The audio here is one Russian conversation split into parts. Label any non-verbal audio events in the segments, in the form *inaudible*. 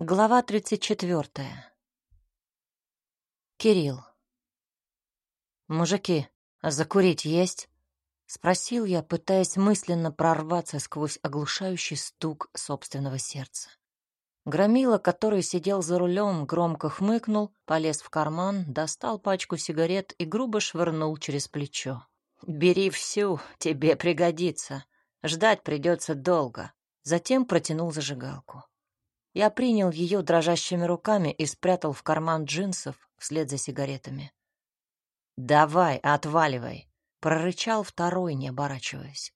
Глава 34. Кирилл. «Мужики, а закурить есть?» — спросил я, пытаясь мысленно прорваться сквозь оглушающий стук собственного сердца. Громила, который сидел за рулем, громко хмыкнул, полез в карман, достал пачку сигарет и грубо швырнул через плечо. «Бери всю, тебе пригодится. Ждать придется долго». Затем протянул зажигалку. Я принял ее дрожащими руками и спрятал в карман джинсов вслед за сигаретами. «Давай, отваливай!» — прорычал второй, не оборачиваясь.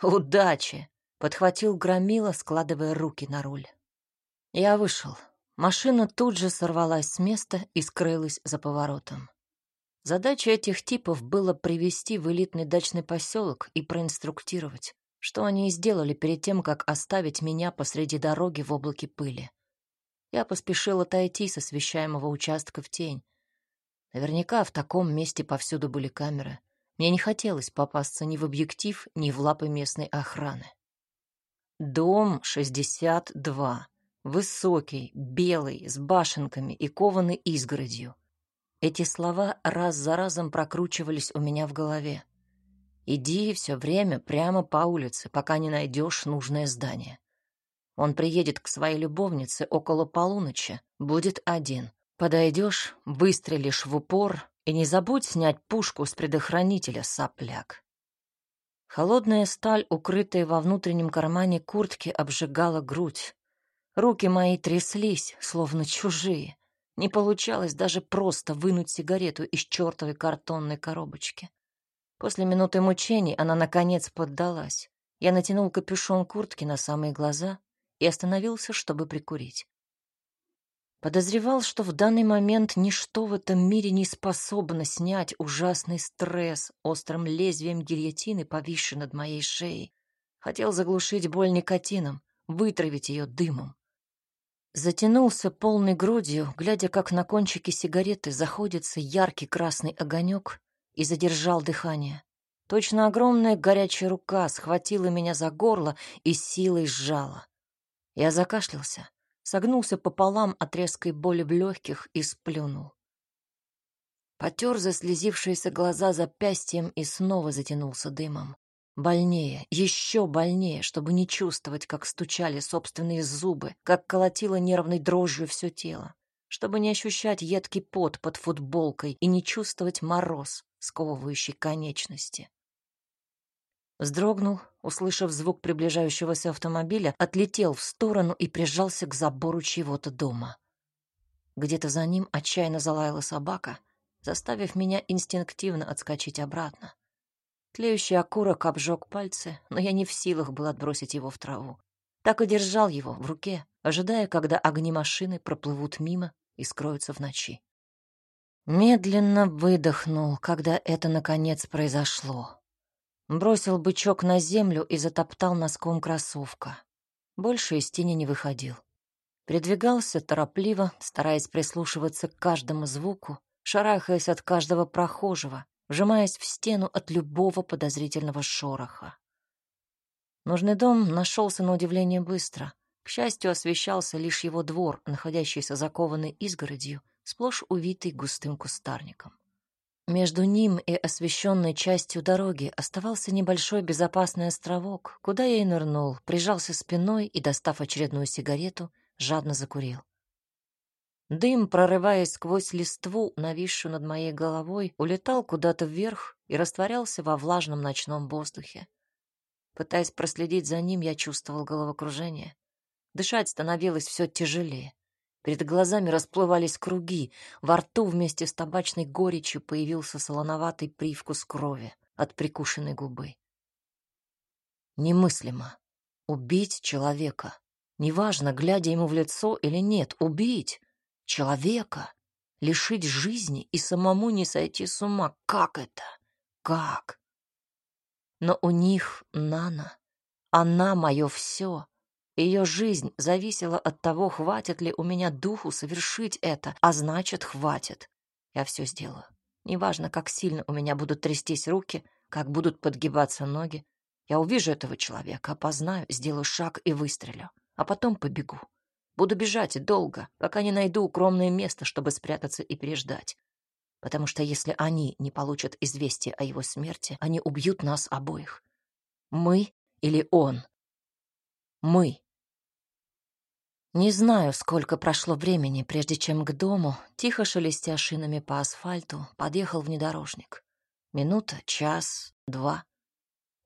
«Удачи!» — подхватил Громила, складывая руки на руль. Я вышел. Машина тут же сорвалась с места и скрылась за поворотом. Задача этих типов было привести в элитный дачный поселок и проинструктировать что они и сделали перед тем, как оставить меня посреди дороги в облаке пыли. Я поспешил отойти с освещаемого участка в тень. Наверняка в таком месте повсюду были камеры. Мне не хотелось попасться ни в объектив, ни в лапы местной охраны. Дом 62. Высокий, белый, с башенками и кованой изгородью. Эти слова раз за разом прокручивались у меня в голове. Иди все время прямо по улице, пока не найдешь нужное здание. Он приедет к своей любовнице около полуночи, будет один. Подойдешь, выстрелишь в упор и не забудь снять пушку с предохранителя, сопляк. Холодная сталь, укрытая во внутреннем кармане куртки, обжигала грудь. Руки мои тряслись, словно чужие. Не получалось даже просто вынуть сигарету из чертовой картонной коробочки. После минуты мучений она, наконец, поддалась. Я натянул капюшон куртки на самые глаза и остановился, чтобы прикурить. Подозревал, что в данный момент ничто в этом мире не способно снять ужасный стресс острым лезвием гильотины, повисшей над моей шеей. Хотел заглушить боль никотином, вытравить ее дымом. Затянулся полной грудью, глядя, как на кончике сигареты заходится яркий красный огонек, и задержал дыхание. Точно огромная горячая рука схватила меня за горло и силой сжала. Я закашлялся, согнулся пополам от резкой боли в легких и сплюнул. Потер заслезившиеся глаза запястьем и снова затянулся дымом. Больнее, еще больнее, чтобы не чувствовать, как стучали собственные зубы, как колотило нервной дрожью все тело, чтобы не ощущать едкий пот под футболкой и не чувствовать мороз, сковывающий конечности. Вздрогнул, услышав звук приближающегося автомобиля, отлетел в сторону и прижался к забору чьего-то дома. Где-то за ним отчаянно залаяла собака, заставив меня инстинктивно отскочить обратно. Тлеющий окурок обжег пальцы, но я не в силах был отбросить его в траву. Так и держал его в руке, ожидая, когда огни машины проплывут мимо и скроются в ночи. Медленно выдохнул, когда это наконец произошло. Бросил бычок на землю и затоптал носком кроссовка. Больше из тени не выходил. Передвигался торопливо, стараясь прислушиваться к каждому звуку, шарахаясь от каждого прохожего, вжимаясь в стену от любого подозрительного шороха. Нужный дом нашелся на удивление быстро. К счастью, освещался лишь его двор, находящийся закованный изгородью, сплошь увитый густым кустарником. Между ним и освещенной частью дороги оставался небольшой безопасный островок, куда я и нырнул, прижался спиной и, достав очередную сигарету, жадно закурил. Дым, прорываясь сквозь листву, нависшую над моей головой, улетал куда-то вверх и растворялся во влажном ночном воздухе. Пытаясь проследить за ним, я чувствовал головокружение. Дышать становилось все тяжелее. Перед глазами расплывались круги, во рту вместе с табачной горечью появился солоноватый привкус крови от прикушенной губы. Немыслимо. Убить человека. Неважно, глядя ему в лицо или нет, убить человека, лишить жизни и самому не сойти с ума. Как это? Как? Но у них Нана. Она мое все. Ее жизнь зависела от того, хватит ли у меня духу совершить это, а значит, хватит. Я все сделаю. Неважно, как сильно у меня будут трястись руки, как будут подгибаться ноги. Я увижу этого человека, опознаю, сделаю шаг и выстрелю, а потом побегу. Буду бежать долго, пока не найду укромное место, чтобы спрятаться и переждать. Потому что если они не получат известие о его смерти, они убьют нас обоих. Мы или он? Мы. Не знаю, сколько прошло времени, прежде чем к дому, тихо шелестя шинами по асфальту, подъехал внедорожник. Минута, час, два.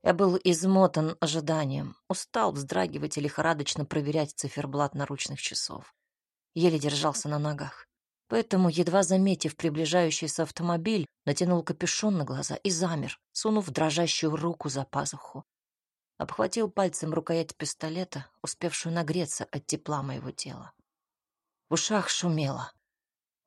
Я был измотан ожиданием, устал вздрагивать и лихорадочно проверять циферблат наручных часов. Еле держался на ногах. Поэтому, едва заметив приближающийся автомобиль, натянул капюшон на глаза и замер, сунув дрожащую руку за пазуху. Обхватил пальцем рукоять пистолета, успевшую нагреться от тепла моего тела. В ушах шумело.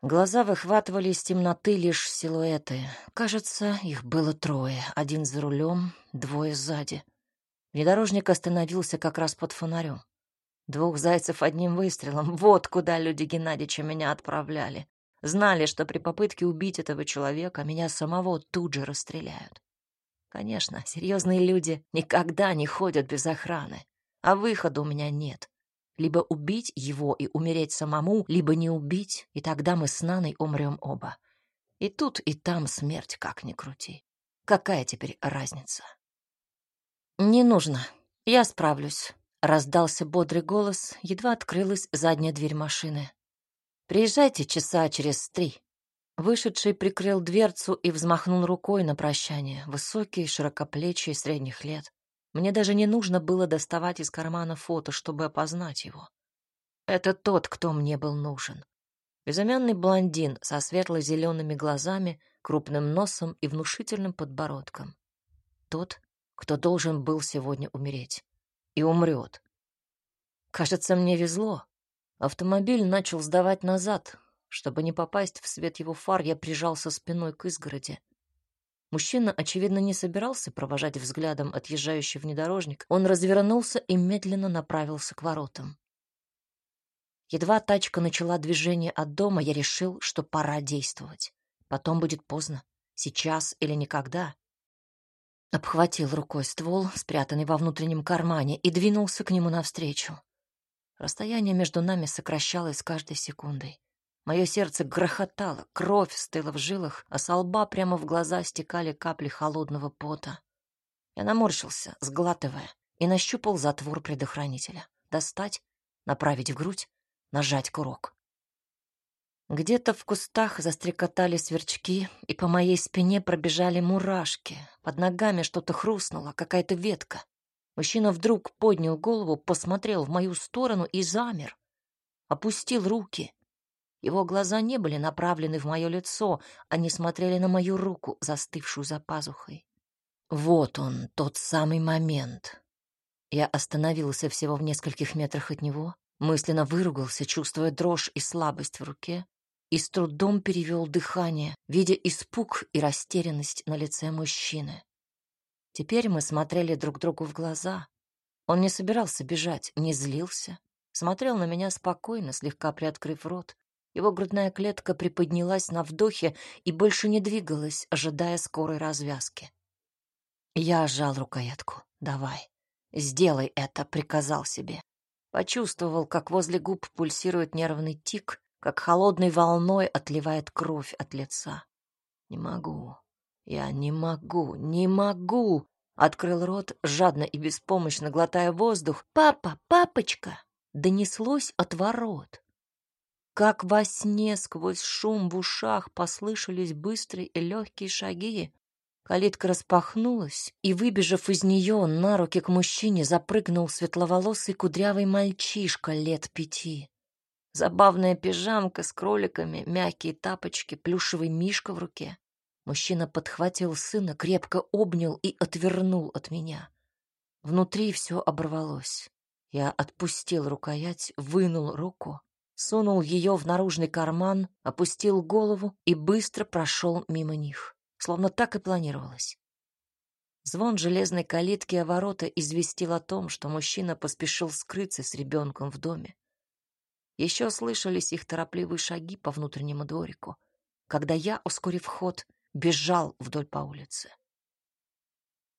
Глаза выхватывали из темноты лишь силуэты. Кажется, их было трое. Один за рулем, двое сзади. Внедорожник остановился как раз под фонарем. Двух зайцев одним выстрелом. Вот куда люди Геннадьевича меня отправляли. Знали, что при попытке убить этого человека меня самого тут же расстреляют. Конечно, серьезные люди никогда не ходят без охраны, а выхода у меня нет. Либо убить его и умереть самому, либо не убить, и тогда мы с Наной умрем оба. И тут, и там смерть, как ни крути. Какая теперь разница? «Не нужно. Я справлюсь», — раздался бодрый голос, едва открылась задняя дверь машины. «Приезжайте часа через три». Вышедший прикрыл дверцу и взмахнул рукой на прощание, высокий, широкоплечий, средних лет. Мне даже не нужно было доставать из кармана фото, чтобы опознать его. Это тот, кто мне был нужен. Безымянный блондин со светло-зелеными глазами, крупным носом и внушительным подбородком. Тот, кто должен был сегодня умереть. И умрет. Кажется, мне везло. Автомобиль начал сдавать назад. Чтобы не попасть в свет его фар, я прижался спиной к изгороди. Мужчина, очевидно, не собирался провожать взглядом отъезжающий внедорожник. Он развернулся и медленно направился к воротам. Едва тачка начала движение от дома, я решил, что пора действовать. Потом будет поздно. Сейчас или никогда. Обхватил рукой ствол, спрятанный во внутреннем кармане, и двинулся к нему навстречу. Расстояние между нами сокращалось с каждой секундой. Мое сердце грохотало, кровь стыла в жилах, а со лба прямо в глаза стекали капли холодного пота. Я наморщился, сглатывая, и нащупал затвор предохранителя. Достать, направить в грудь, нажать курок. Где-то в кустах застрекотали сверчки, и по моей спине пробежали мурашки. Под ногами что-то хрустнуло, какая-то ветка. Мужчина вдруг поднял голову, посмотрел в мою сторону и замер. Опустил руки, его глаза не были направлены в мое лицо, они смотрели на мою руку, застывшую за пазухой. Вот он, тот самый момент. Я остановился всего в нескольких метрах от него, мысленно выругался, чувствуя дрожь и слабость в руке, и с трудом перевел дыхание, видя испуг и растерянность на лице мужчины. Теперь мы смотрели друг другу в глаза. Он не собирался бежать, не злился, смотрел на меня спокойно, слегка приоткрыв рот, его грудная клетка приподнялась на вдохе и больше не двигалась, ожидая скорой развязки. Я сжал рукоятку. «Давай, сделай это», — приказал себе. Почувствовал, как возле губ пульсирует нервный тик, как холодной волной отливает кровь от лица. «Не могу, я не могу, не могу!» Открыл рот, жадно и беспомощно глотая воздух. «Папа, папочка!» Донеслось от ворот. Как во сне сквозь шум в ушах послышались быстрые и легкие шаги. Калитка распахнулась, и, выбежав из нее, на руки к мужчине запрыгнул светловолосый кудрявый мальчишка лет пяти. Забавная пижамка с кроликами, мягкие тапочки, плюшевый мишка в руке. Мужчина подхватил сына, крепко обнял и отвернул от меня. Внутри все оборвалось. Я отпустил рукоять, вынул руку сунул ее в наружный карман, опустил голову и быстро прошел мимо них, словно так и планировалось. Звон железной калитки о ворота известил о том, что мужчина поспешил скрыться с ребенком в доме. Еще слышались их торопливые шаги по внутреннему дворику, когда я, ускорив ход, бежал вдоль по улице.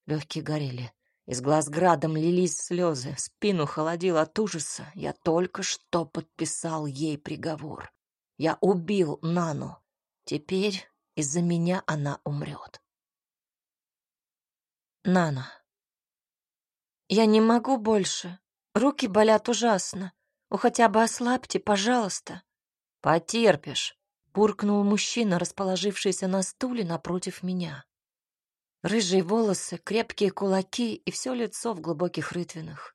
Легкие горели. Из глаз градом лились слезы, спину холодило от ужаса. Я только что подписал ей приговор. Я убил Нану. Теперь из-за меня она умрет. Нана. Я не могу больше. Руки болят ужасно. У хотя бы ослабьте, пожалуйста. Потерпишь, буркнул мужчина, расположившийся на стуле напротив меня. Рыжие волосы, крепкие кулаки и все лицо в глубоких рытвинах.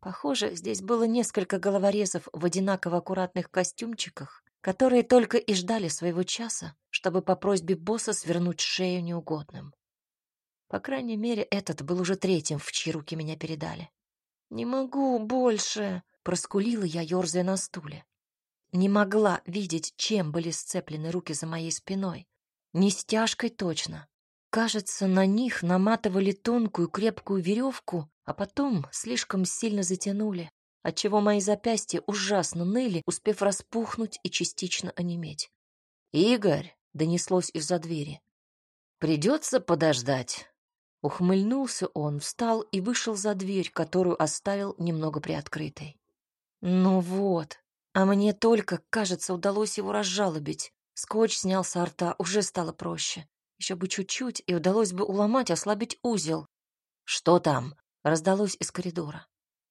Похоже, здесь было несколько головорезов в одинаково аккуратных костюмчиках, которые только и ждали своего часа, чтобы по просьбе босса свернуть шею неугодным. По крайней мере, этот был уже третьим, в чьи руки меня передали. «Не могу больше!» — проскулила я, ерзая на стуле. Не могла видеть, чем были сцеплены руки за моей спиной. Не стяжкой точно, Кажется, на них наматывали тонкую крепкую веревку, а потом слишком сильно затянули, отчего мои запястья ужасно ныли, успев распухнуть и частично онеметь. «Игорь!» — донеслось из-за двери. «Придется подождать». Ухмыльнулся он, встал и вышел за дверь, которую оставил немного приоткрытой. «Ну вот, а мне только, кажется, удалось его разжалобить. Скотч снял с рта, уже стало проще. Еще бы чуть-чуть, и удалось бы уломать, ослабить узел. «Что там?» — раздалось из коридора.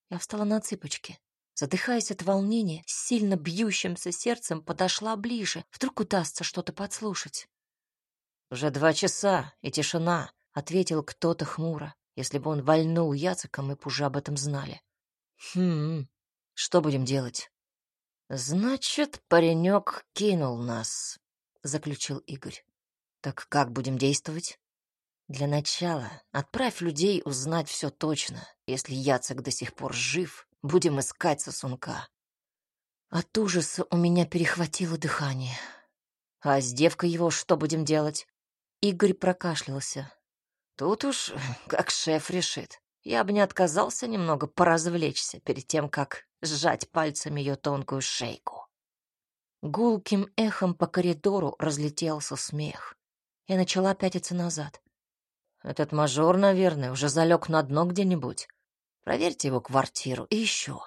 Я встала на цыпочки. Задыхаясь от волнения, с сильно бьющимся сердцем подошла ближе. Вдруг удастся что-то подслушать. «Уже два часа, и тишина», — ответил кто-то хмуро. Если бы он вальнул Яцека, мы б уже об этом знали. «Хм, что будем делать?» «Значит, паренек кинул нас», — заключил Игорь. Так как будем действовать? Для начала отправь людей узнать все точно. Если Яцек до сих пор жив, будем искать сосунка. От ужаса у меня перехватило дыхание. А с девкой его что будем делать? Игорь прокашлялся. Тут уж *laughs* как шеф решит. Я бы не отказался немного поразвлечься перед тем, как сжать пальцами ее тонкую шейку. Гулким эхом по коридору разлетелся смех. Я начала пятиться назад. Этот мажор, наверное, уже залег на дно где-нибудь. Проверьте его квартиру. И еще.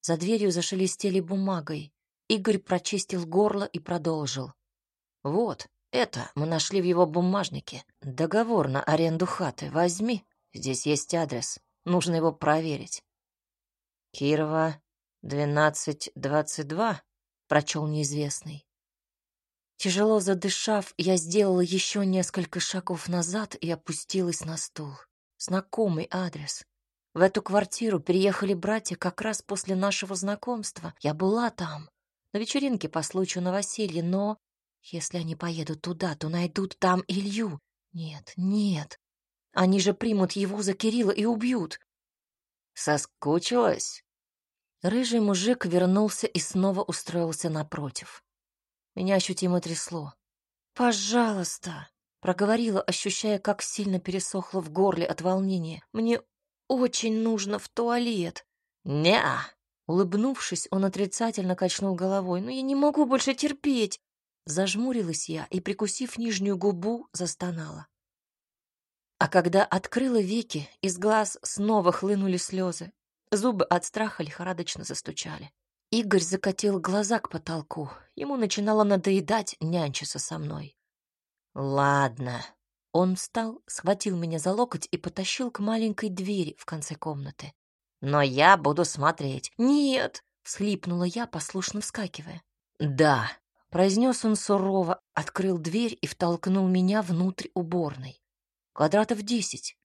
За дверью зашелестели бумагой. Игорь прочистил горло и продолжил. Вот, это мы нашли в его бумажнике. Договор на аренду хаты. Возьми. Здесь есть адрес. Нужно его проверить. Кирова, 1222, прочел неизвестный. Тяжело задышав, я сделала еще несколько шагов назад и опустилась на стул. Знакомый адрес. В эту квартиру переехали братья как раз после нашего знакомства. Я была там, на вечеринке по случаю новоселья, но... Если они поедут туда, то найдут там Илью. Нет, нет. Они же примут его за Кирилла и убьют. Соскучилась? Рыжий мужик вернулся и снова устроился напротив. Меня ощутимо трясло. «Пожалуйста!» — проговорила, ощущая, как сильно пересохло в горле от волнения. «Мне очень нужно в туалет». «Не-а!» Улыбнувшись, он отрицательно качнул головой. «Но я не могу больше терпеть!» Зажмурилась я и, прикусив нижнюю губу, застонала. А когда открыла веки, из глаз снова хлынули слезы. Зубы от страха лихорадочно застучали. Игорь закатил глаза к потолку. Ему начинало надоедать нянчиться со мной. «Ладно». Он встал, схватил меня за локоть и потащил к маленькой двери в конце комнаты. «Но я буду смотреть». «Нет!» — всхлипнула я, послушно вскакивая. «Да», — произнес он сурово, открыл дверь и втолкнул меня внутрь уборной. Квадратов десять.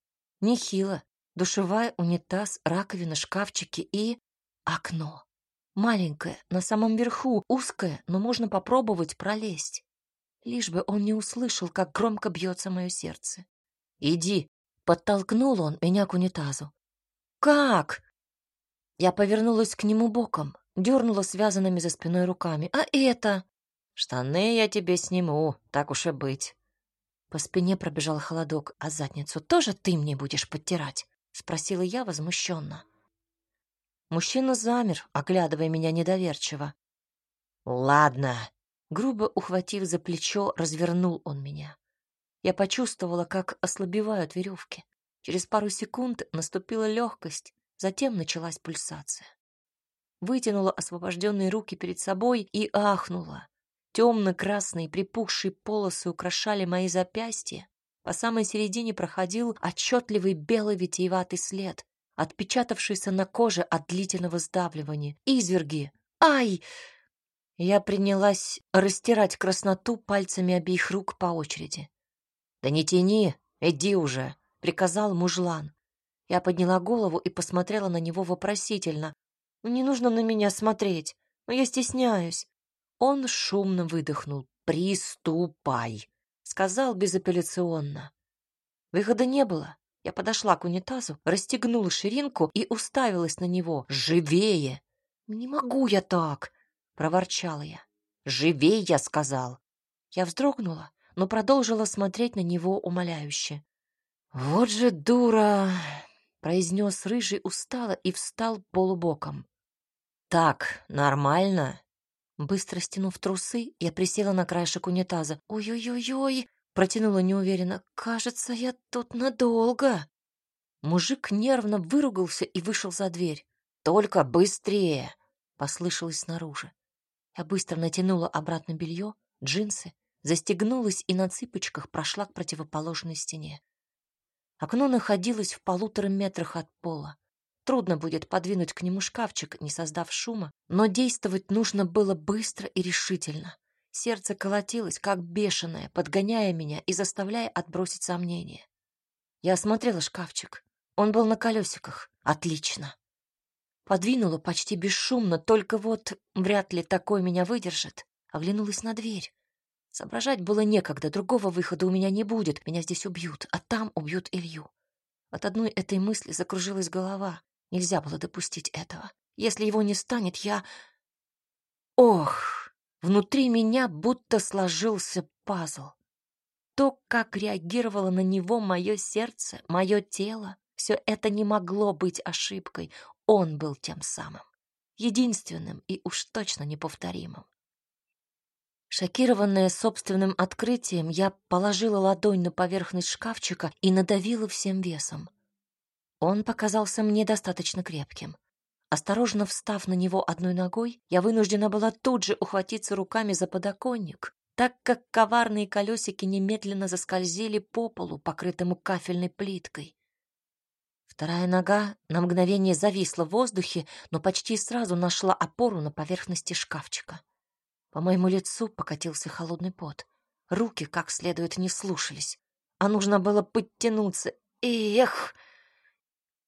Нехило. Душевая, унитаз, раковина, шкафчики и... окно. Маленькая, на самом верху, узкая, но можно попробовать пролезть. Лишь бы он не услышал, как громко бьется мое сердце. «Иди!» — подтолкнул он меня к унитазу. «Как?» Я повернулась к нему боком, дернула связанными за спиной руками. «А это?» «Штаны я тебе сниму, так уж и быть». По спине пробежал холодок, а задницу тоже ты мне будешь подтирать? Спросила я возмущенно. Мужчина замер, оглядывая меня недоверчиво. «Ладно». Грубо ухватив за плечо, развернул он меня. Я почувствовала, как ослабевают веревки. Через пару секунд наступила легкость, затем началась пульсация. Вытянула освобожденные руки перед собой и ахнула. Темно-красные припухшие полосы украшали мои запястья. По самой середине проходил отчетливый белый витиеватый след, отпечатавшийся на коже от длительного сдавливания. Изверги! Ай! Я принялась растирать красноту пальцами обеих рук по очереди. «Да не тяни, иди уже», — приказал мужлан. Я подняла голову и посмотрела на него вопросительно. «Не нужно на меня смотреть, но я стесняюсь». Он шумно выдохнул. «Приступай», — сказал безапелляционно. Выхода не было. Я подошла к унитазу, расстегнула ширинку и уставилась на него. «Живее!» «Не могу я так!» — проворчала я. «Живей!» — я сказал. Я вздрогнула, но продолжила смотреть на него умоляюще. «Вот же дура!» — произнес рыжий устало и встал полубоком. «Так, нормально?» Быстро стянув трусы, я присела на краешек унитаза. «Ой-ой-ой-ой!» — протянула неуверенно. «Кажется, я тут надолго!» Мужик нервно выругался и вышел за дверь. «Только быстрее!» — послышалось снаружи. Я быстро натянула обратно белье, джинсы, застегнулась и на цыпочках прошла к противоположной стене. Окно находилось в полутора метрах от пола. Трудно будет подвинуть к нему шкафчик, не создав шума, но действовать нужно было быстро и решительно. Сердце колотилось, как бешеное, подгоняя меня и заставляя отбросить сомнения. Я осмотрела шкафчик. Он был на колесиках. Отлично. Подвинула почти бесшумно, только вот вряд ли такой меня выдержит. Оглянулась на дверь. Соображать было некогда, другого выхода у меня не будет. Меня здесь убьют, а там убьют Илью. От одной этой мысли закружилась голова. Нельзя было допустить этого. Если его не станет, я... Ох! Внутри меня будто сложился пазл. То, как реагировало на него мое сердце, мое тело, все это не могло быть ошибкой. Он был тем самым, единственным и уж точно неповторимым. Шокированная собственным открытием, я положила ладонь на поверхность шкафчика и надавила всем весом. Он показался мне достаточно крепким. Осторожно встав на него одной ногой, я вынуждена была тут же ухватиться руками за подоконник, так как коварные колесики немедленно заскользили по полу, покрытому кафельной плиткой. Вторая нога на мгновение зависла в воздухе, но почти сразу нашла опору на поверхности шкафчика. По моему лицу покатился холодный пот. Руки как следует не слушались, а нужно было подтянуться. Эх!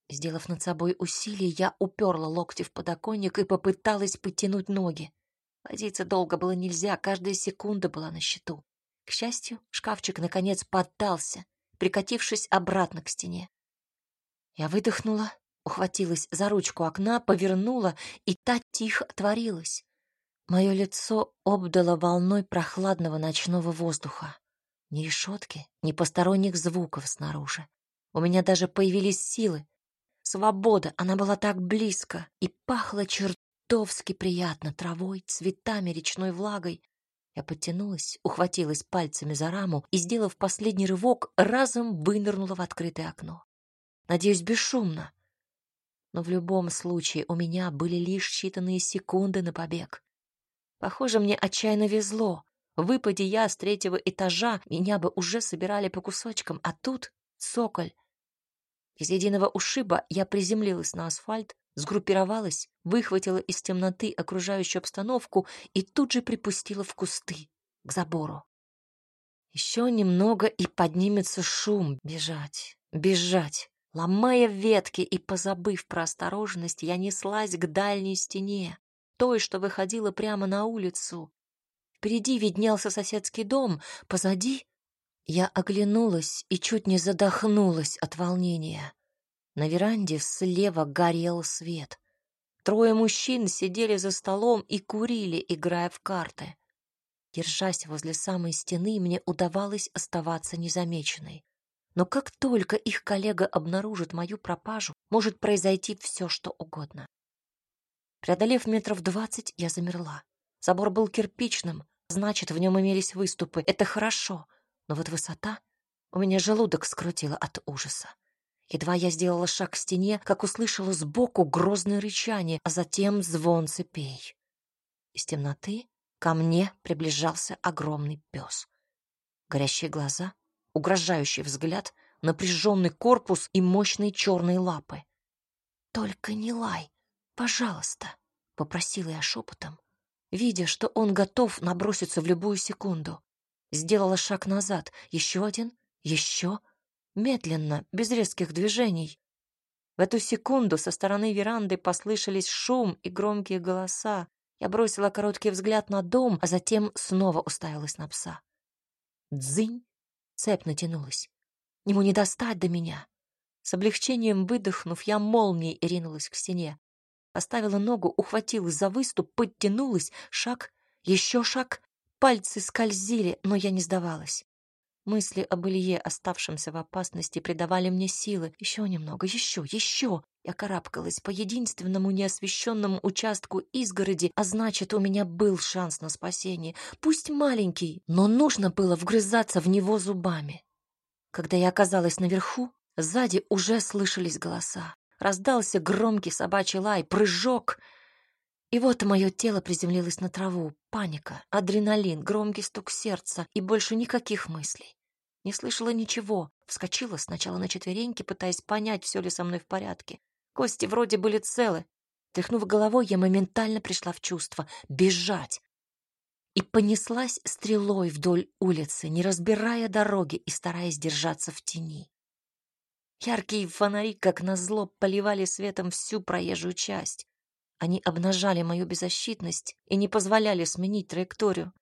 Сделав над собой усилие, я уперла локти в подоконник и попыталась подтянуть ноги. Возиться долго было нельзя, каждая секунда была на счету. К счастью, шкафчик наконец поддался, прикатившись обратно к стене. Я выдохнула, ухватилась за ручку окна, повернула, и та тихо отворилась. Мое лицо обдало волной прохладного ночного воздуха. Ни решетки, ни посторонних звуков снаружи. У меня даже появились силы. Свобода, она была так близко и пахла чертовски приятно травой, цветами, речной влагой. Я подтянулась, ухватилась пальцами за раму и, сделав последний рывок, разом вынырнула в открытое окно. Надеюсь, бесшумно. Но в любом случае у меня были лишь считанные секунды на побег. Похоже, мне отчаянно везло. Выпади я с третьего этажа, меня бы уже собирали по кусочкам, а тут цоколь. Из единого ушиба я приземлилась на асфальт, сгруппировалась, выхватила из темноты окружающую обстановку и тут же припустила в кусты, к забору. Еще немного и поднимется шум. Бежать, бежать. Ломая ветки и позабыв про осторожность, я неслась к дальней стене той, что выходила прямо на улицу. Впереди виднелся соседский дом, позади я оглянулась и чуть не задохнулась от волнения. На веранде слева горел свет. Трое мужчин сидели за столом и курили, играя в карты. Держась возле самой стены, мне удавалось оставаться незамеченной. Но как только их коллега обнаружит мою пропажу, может произойти все, что угодно. Преодолев метров двадцать, я замерла. Забор был кирпичным, значит, в нем имелись выступы. Это хорошо. Но вот высота... У меня желудок скрутило от ужаса. Едва я сделала шаг к стене, как услышала сбоку грозное рычание, а затем звон цепей. Из темноты ко мне приближался огромный пес. Горящие глаза, угрожающий взгляд, напряженный корпус и мощные черные лапы. «Только не лай, пожалуйста», — попросила я шепотом, видя, что он готов наброситься в любую секунду. Сделала шаг назад, еще один, еще, медленно, без резких движений. В эту секунду со стороны веранды послышались шум и громкие голоса. Я бросила короткий взгляд на дом, а затем снова уставилась на пса. Дзынь! Цепь натянулась. Ему не достать до меня. С облегчением выдохнув, я молнией ринулась к стене. Оставила ногу, ухватилась за выступ, подтянулась, шаг, еще шаг. Пальцы скользили, но я не сдавалась. Мысли об Илье, оставшемся в опасности, придавали мне силы. Еще немного, еще, еще. Я карабкалась по единственному неосвещенному участку изгороди, а значит, у меня был шанс на спасение. Пусть маленький, но нужно было вгрызаться в него зубами. Когда я оказалась наверху, сзади уже слышались голоса. Раздался громкий собачий лай, прыжок. И вот мое тело приземлилось на траву. Паника, адреналин, громкий стук сердца и больше никаких мыслей. Не слышала ничего. Вскочила сначала на четвереньки, пытаясь понять, все ли со мной в порядке. Кости вроде были целы. Тряхнув головой, я моментально пришла в чувство. Бежать! И понеслась стрелой вдоль улицы, не разбирая дороги и стараясь держаться в тени. Яркие фонари, как назло, поливали светом всю проезжую часть. Они обнажали мою беззащитность и не позволяли сменить траекторию.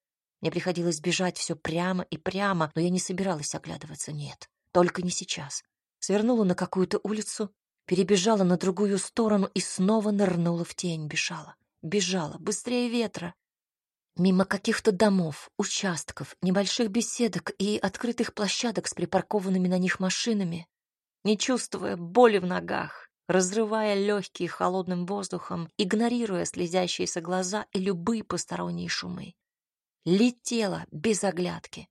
Мне приходилось бежать все прямо и прямо, но я не собиралась оглядываться, нет. Только не сейчас. Свернула на какую-то улицу, перебежала на другую сторону и снова нырнула в тень, бежала. Бежала, быстрее ветра. Мимо каких-то домов, участков, небольших беседок и открытых площадок с припаркованными на них машинами, не чувствуя боли в ногах, разрывая легкие холодным воздухом, игнорируя слезящиеся глаза и любые посторонние шумы летела без оглядки.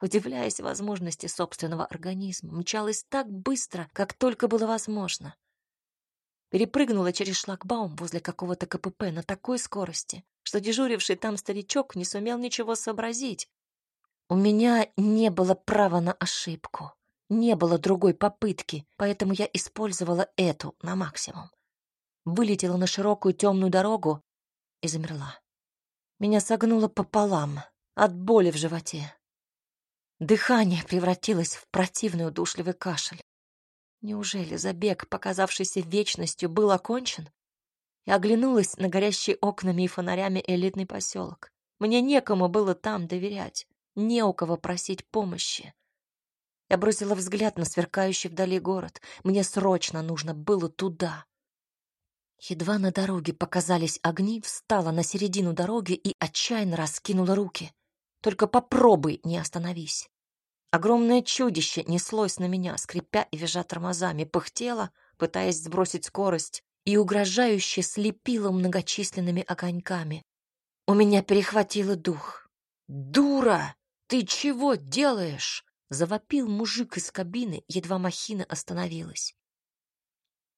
Удивляясь возможности собственного организма, мчалась так быстро, как только было возможно. Перепрыгнула через шлагбаум возле какого-то КПП на такой скорости, что дежуривший там старичок не сумел ничего сообразить. У меня не было права на ошибку, не было другой попытки, поэтому я использовала эту на максимум. Вылетела на широкую темную дорогу и замерла. Меня согнуло пополам от боли в животе. Дыхание превратилось в противный удушливый кашель. Неужели забег, показавшийся вечностью, был окончен? Я оглянулась на горящий окнами и фонарями элитный поселок. Мне некому было там доверять, не у кого просить помощи. Я бросила взгляд на сверкающий вдали город. Мне срочно нужно было туда. Едва на дороге показались огни, встала на середину дороги и отчаянно раскинула руки. Только попробуй, не остановись. Огромное чудище неслось на меня, скрипя и визжа тормозами, пыхтело, пытаясь сбросить скорость, и угрожающе слепило многочисленными огоньками. У меня перехватило дух. «Дура! Ты чего делаешь?» — завопил мужик из кабины, едва махина остановилась.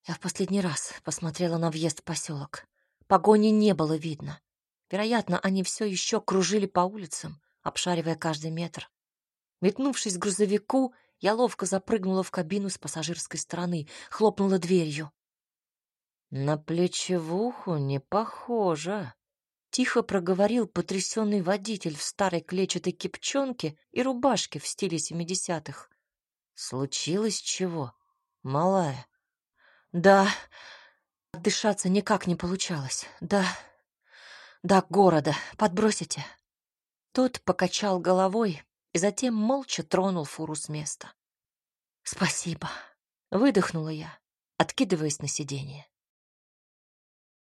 Я в последний раз посмотрела на въезд в поселок. Погони не было видно. Вероятно, они все еще кружили по улицам, обшаривая каждый метр. Метнувшись к грузовику, я ловко запрыгнула в кабину с пассажирской стороны, хлопнула дверью. «На плечевуху не похоже», — тихо проговорил потрясенный водитель в старой клетчатой кипчонке и рубашке в стиле семидесятых. «Случилось чего, малая?» Да, дышаться никак не получалось. Да, до города. Подбросите. Тот покачал головой и затем молча тронул фуру с места. Спасибо. Выдохнула я, откидываясь на сиденье.